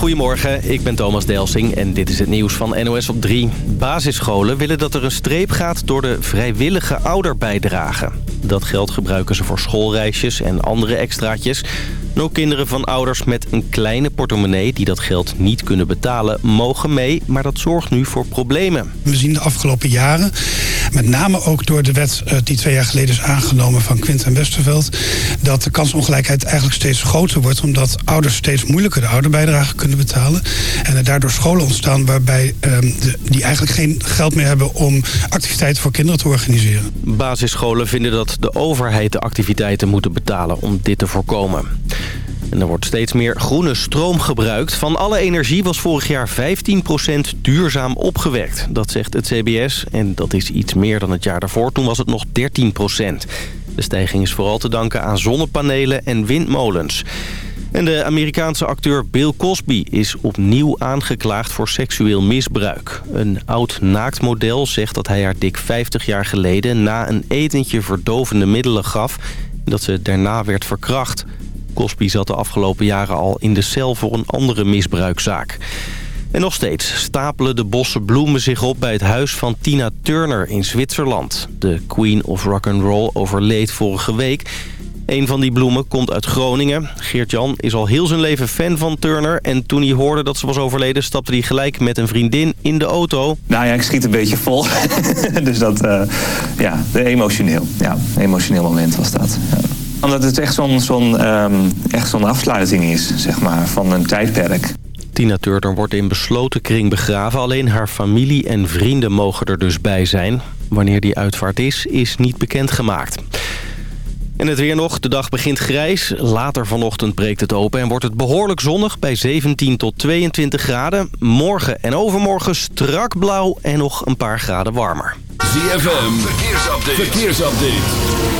Goedemorgen, ik ben Thomas Delsing en dit is het nieuws van NOS op 3. Basisscholen willen dat er een streep gaat door de vrijwillige ouderbijdrage. Dat geld gebruiken ze voor schoolreisjes en andere extraatjes. Ook kinderen van ouders met een kleine portemonnee die dat geld niet kunnen betalen, mogen mee. Maar dat zorgt nu voor problemen. We zien de afgelopen jaren, met name ook door de wet eh, die twee jaar geleden is aangenomen van Quint en Westerveld, dat de kansongelijkheid eigenlijk steeds groter wordt. Omdat ouders steeds moeilijker de ouderbijdrage kunnen betalen. En er daardoor scholen ontstaan waarbij ehm, die eigenlijk geen geld meer hebben om activiteiten voor kinderen te organiseren. Basisscholen vinden dat de overheid de activiteiten moeten betalen om dit te voorkomen. En er wordt steeds meer groene stroom gebruikt. Van alle energie was vorig jaar 15% duurzaam opgewekt. Dat zegt het CBS en dat is iets meer dan het jaar daarvoor. Toen was het nog 13%. De stijging is vooral te danken aan zonnepanelen en windmolens. En de Amerikaanse acteur Bill Cosby is opnieuw aangeklaagd voor seksueel misbruik. Een oud naaktmodel zegt dat hij haar dik 50 jaar geleden... na een etentje verdovende middelen gaf en dat ze daarna werd verkracht. Cosby zat de afgelopen jaren al in de cel voor een andere misbruikzaak. En nog steeds stapelen de bossen bloemen zich op bij het huis van Tina Turner in Zwitserland. De Queen of Rock'n'Roll overleed vorige week. Een van die bloemen komt uit Groningen. Geert-Jan is al heel zijn leven fan van Turner. En toen hij hoorde dat ze was overleden... stapte hij gelijk met een vriendin in de auto. Nou ja, ik schiet een beetje vol. dus dat, uh, ja, emotioneel. Ja, emotioneel moment was dat. Ja omdat het echt zo'n zo'n um, echt zo'n afsluiting is, zeg maar, van een tijdperk. Tina Turner wordt in besloten kring begraven. Alleen haar familie en vrienden mogen er dus bij zijn. Wanneer die uitvaart is, is niet bekendgemaakt. En het weer nog. De dag begint grijs. Later vanochtend breekt het open en wordt het behoorlijk zonnig bij 17 tot 22 graden. Morgen en overmorgen strak blauw en nog een paar graden warmer. ZFM, verkeersupdate. verkeersupdate.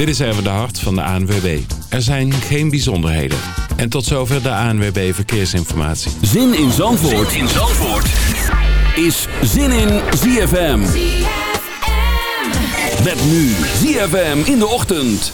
Dit is even de hart van de ANWB. Er zijn geen bijzonderheden. En tot zover de ANWB Verkeersinformatie. Zin in Zandvoort, zin in Zandvoort. is Zin in ZFM. ZFM. Met nu ZFM in de ochtend.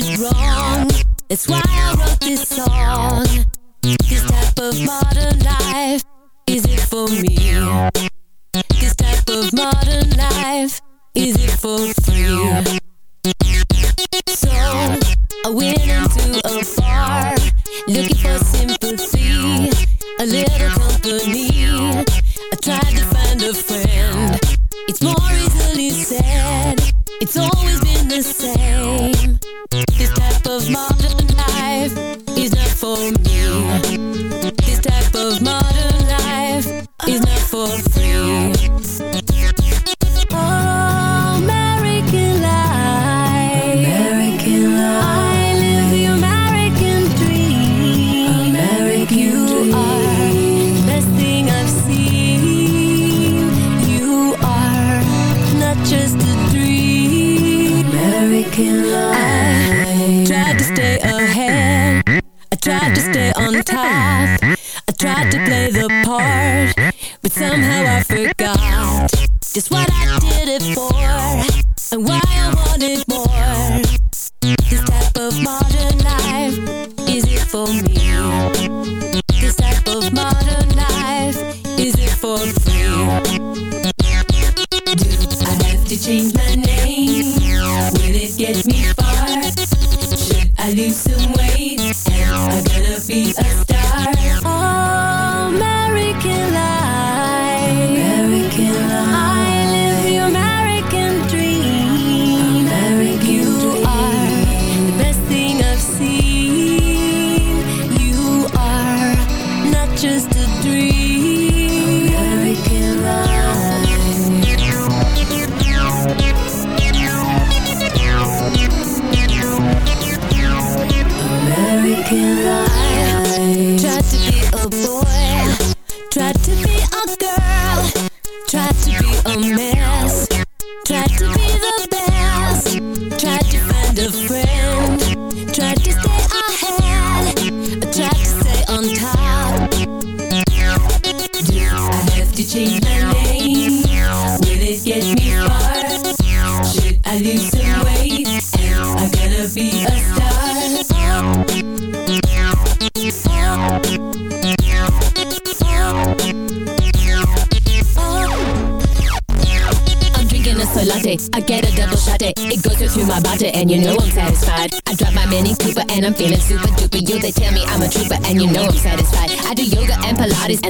did wrong. That's why I wrote this song. This type of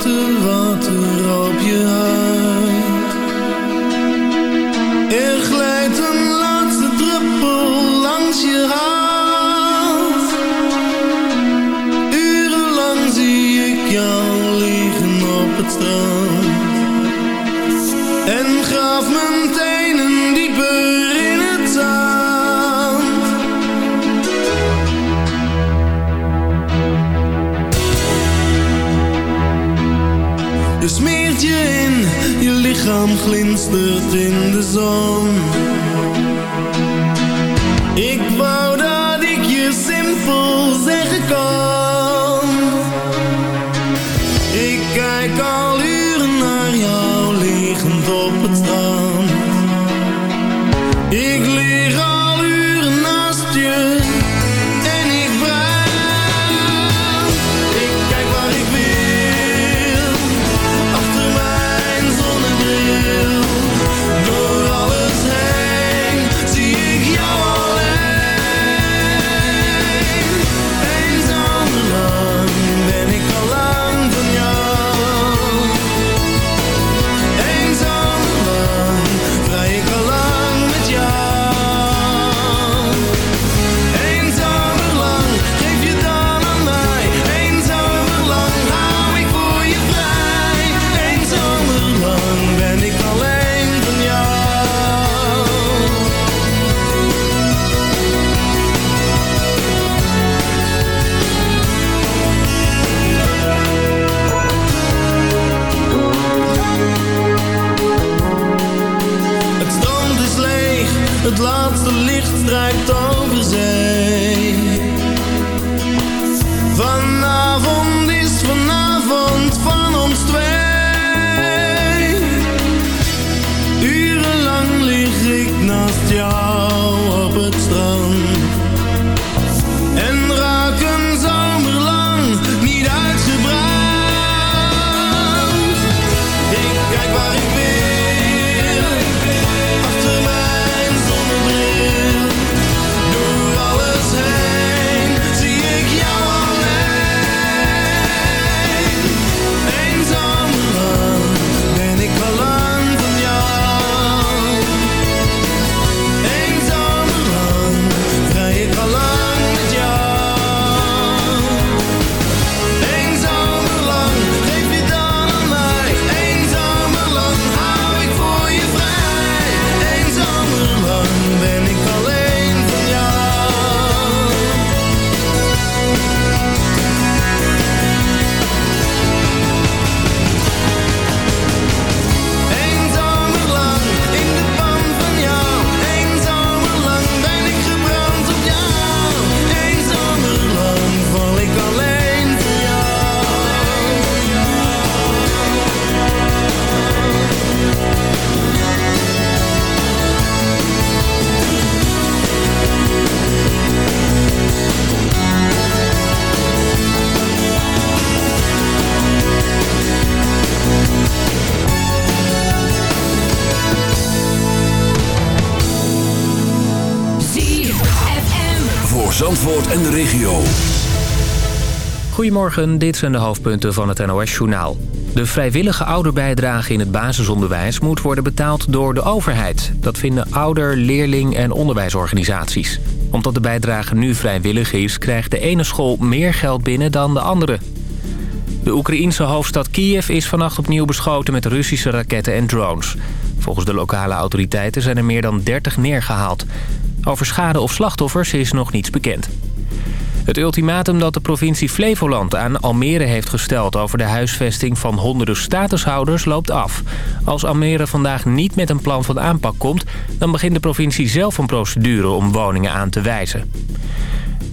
te wachten lichaam glinstert in de zon. Ik wou dat ik je simpel het laatste licht strijkt over zee. Vanavond is vanavond en de regio. Goedemorgen, dit zijn de hoofdpunten van het NOS-journaal. De vrijwillige ouderbijdrage in het basisonderwijs moet worden betaald door de overheid. Dat vinden ouder-, leerling- en onderwijsorganisaties. Omdat de bijdrage nu vrijwillig is, krijgt de ene school meer geld binnen dan de andere. De Oekraïense hoofdstad Kiev is vannacht opnieuw beschoten met Russische raketten en drones. Volgens de lokale autoriteiten zijn er meer dan 30 neergehaald. Over schade of slachtoffers is nog niets bekend. Het ultimatum dat de provincie Flevoland aan Almere heeft gesteld... over de huisvesting van honderden statushouders loopt af. Als Almere vandaag niet met een plan van aanpak komt... dan begint de provincie zelf een procedure om woningen aan te wijzen.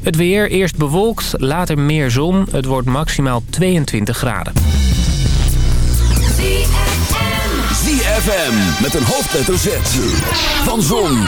Het weer, eerst bewolkt, later meer zon. Het wordt maximaal 22 graden. ZFM met een hoofdletter Z. Van Zon,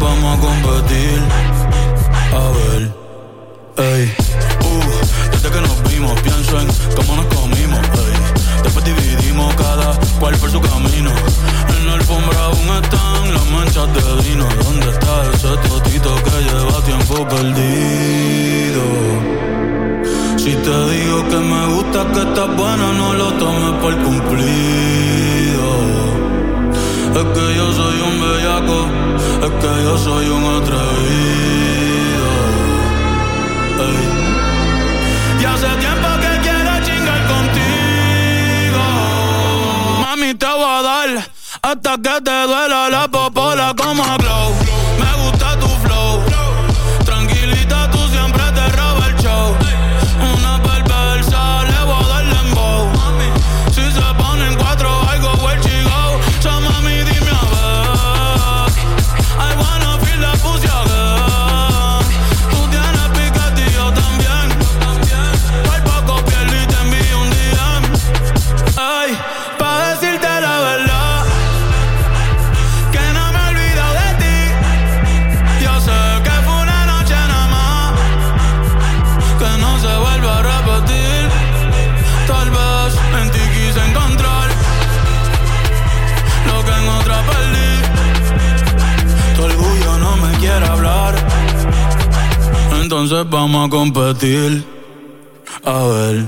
vamos a competir. A ver, ey. Uh, desde que nos vimos, pienso en cómo nos comimos, ey. Después dividimos cada cual por su camino. En la alfombra aún están las manchas de vino. ¿Dónde está ese totito que lleva tiempo perdido? Si te digo que me gusta, que estás buena, no lo tomes por cumplido. Es que yo soy un bellaco, es que yo soy un atrevido. Ey. Y hace tiempo que quiero chingar contigo. Mami, te voy a dar hasta que te duela la popola como a entonces vamos a competir. A.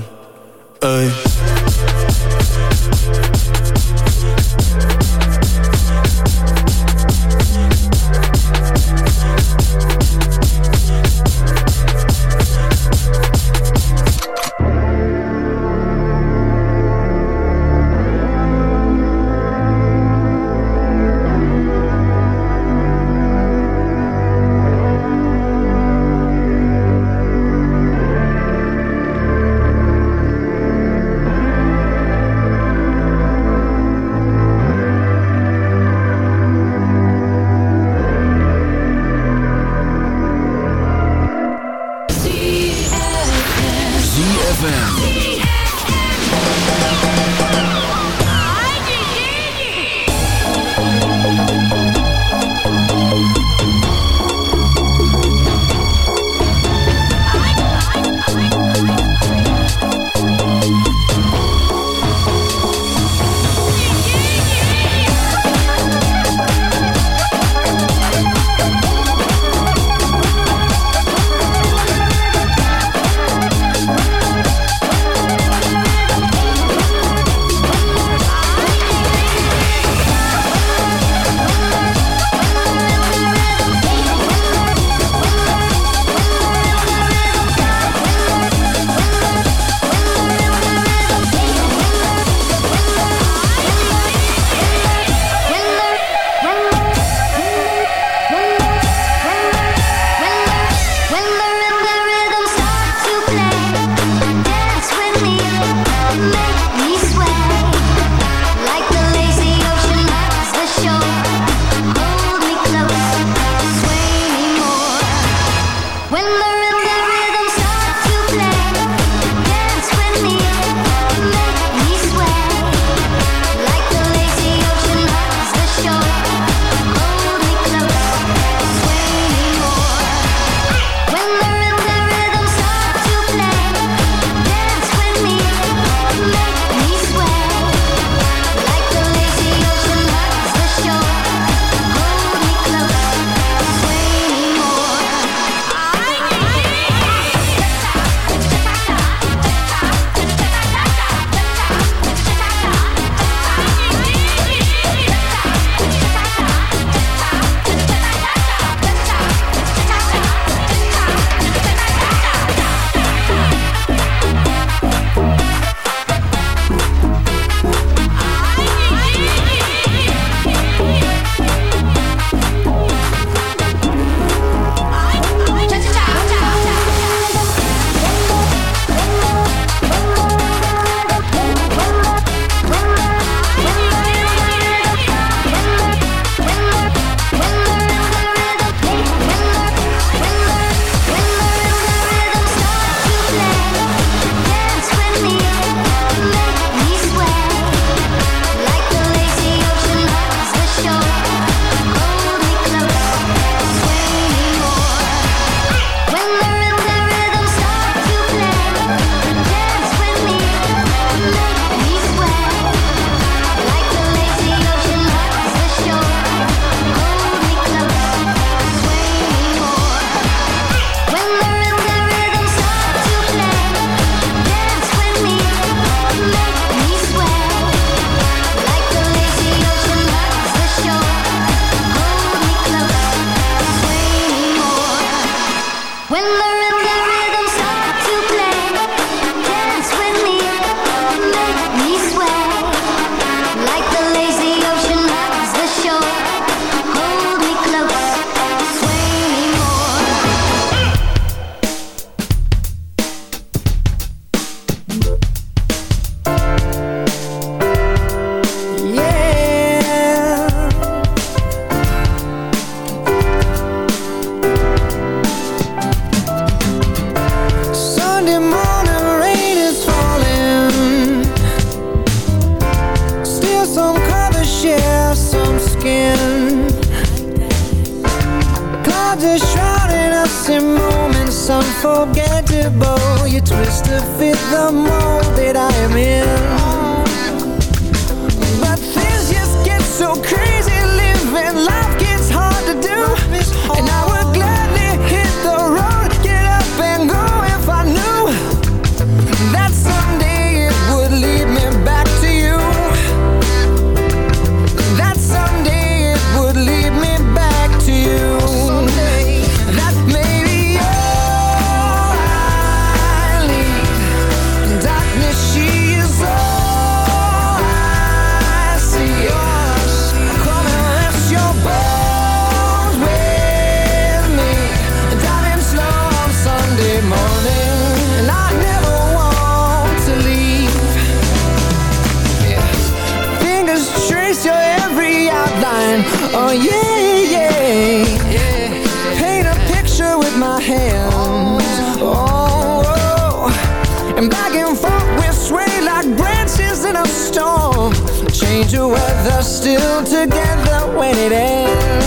Oh yeah, yeah. Paint a picture with my hands. Oh, oh. and back and forth we sway like branches in a storm. Change the weather, still together when it ends.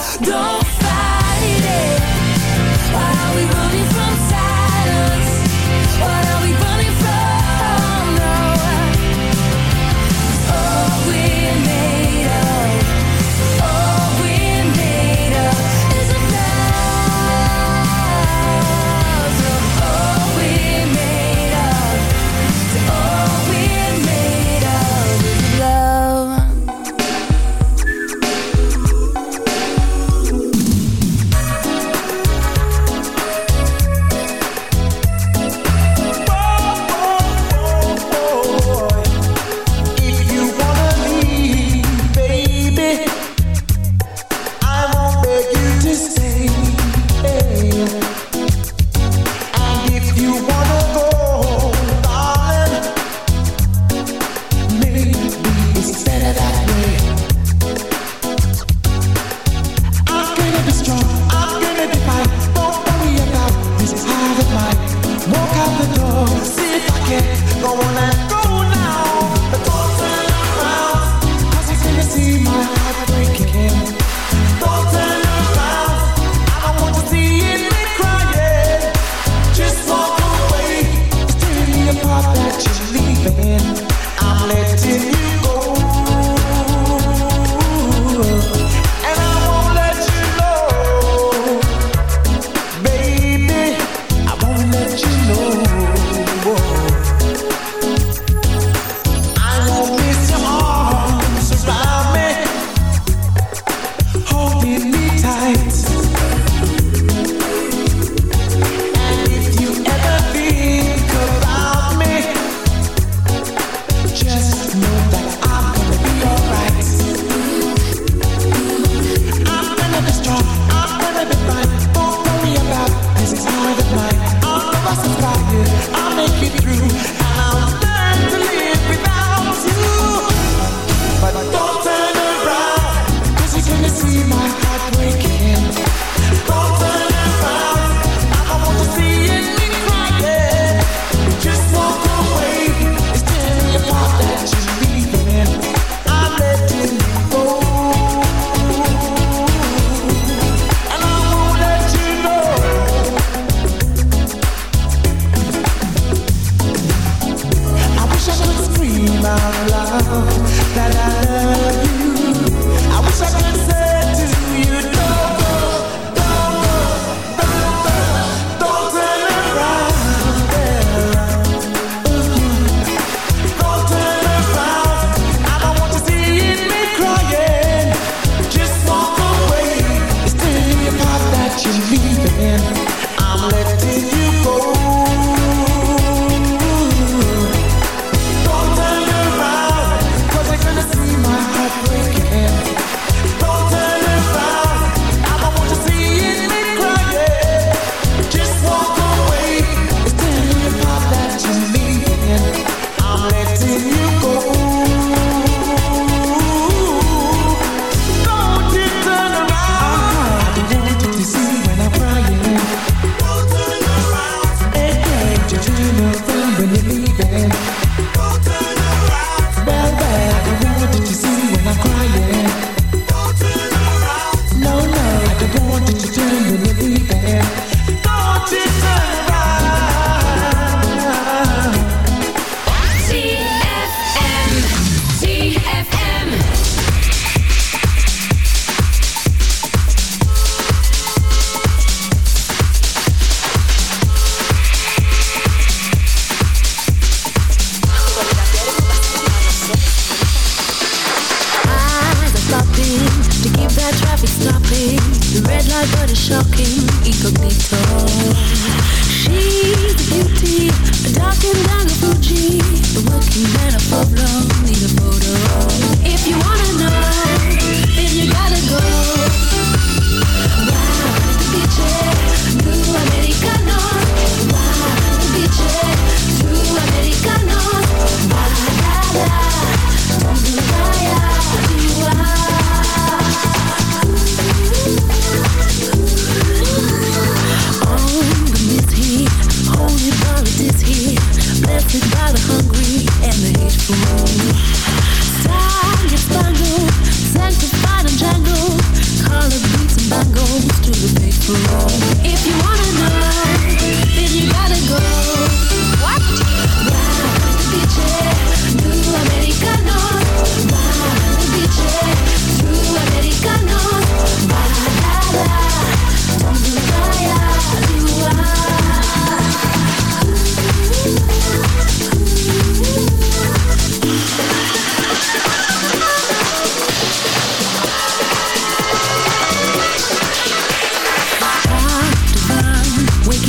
Don't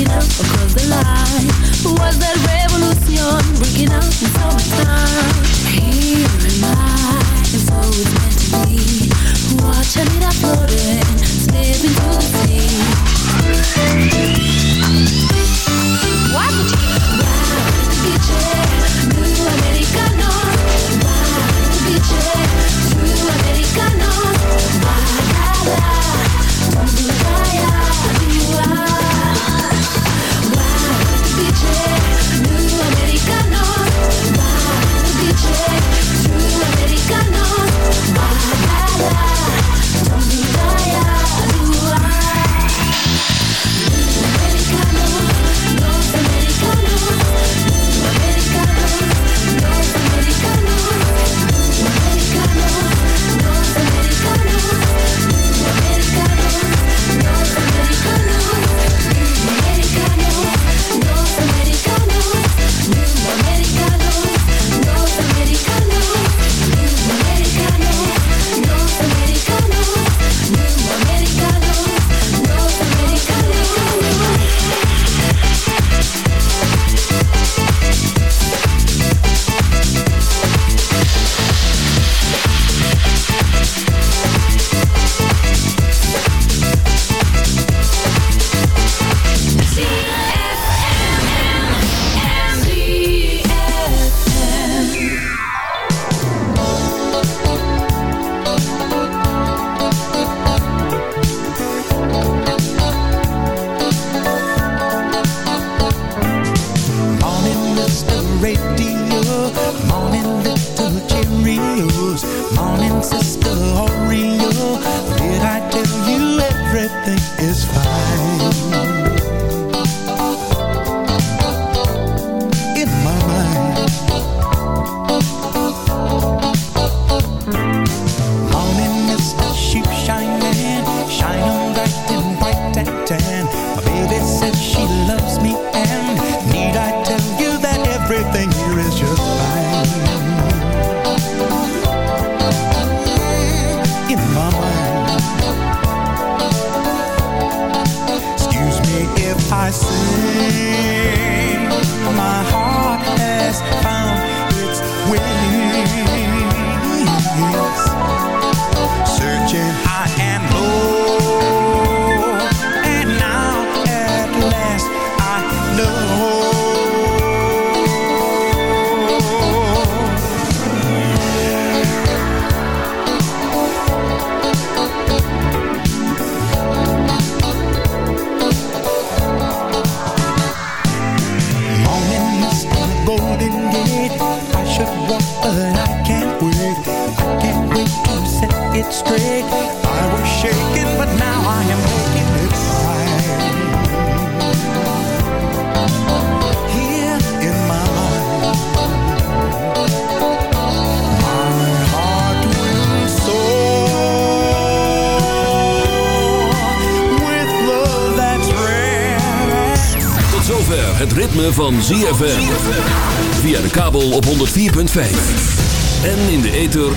breaking across the line. Was that revolution breaking out in summertime? Here am I, it's meant to be. Watching it uploading, slipping through the sea. Why would you? Morning, Sister Oreo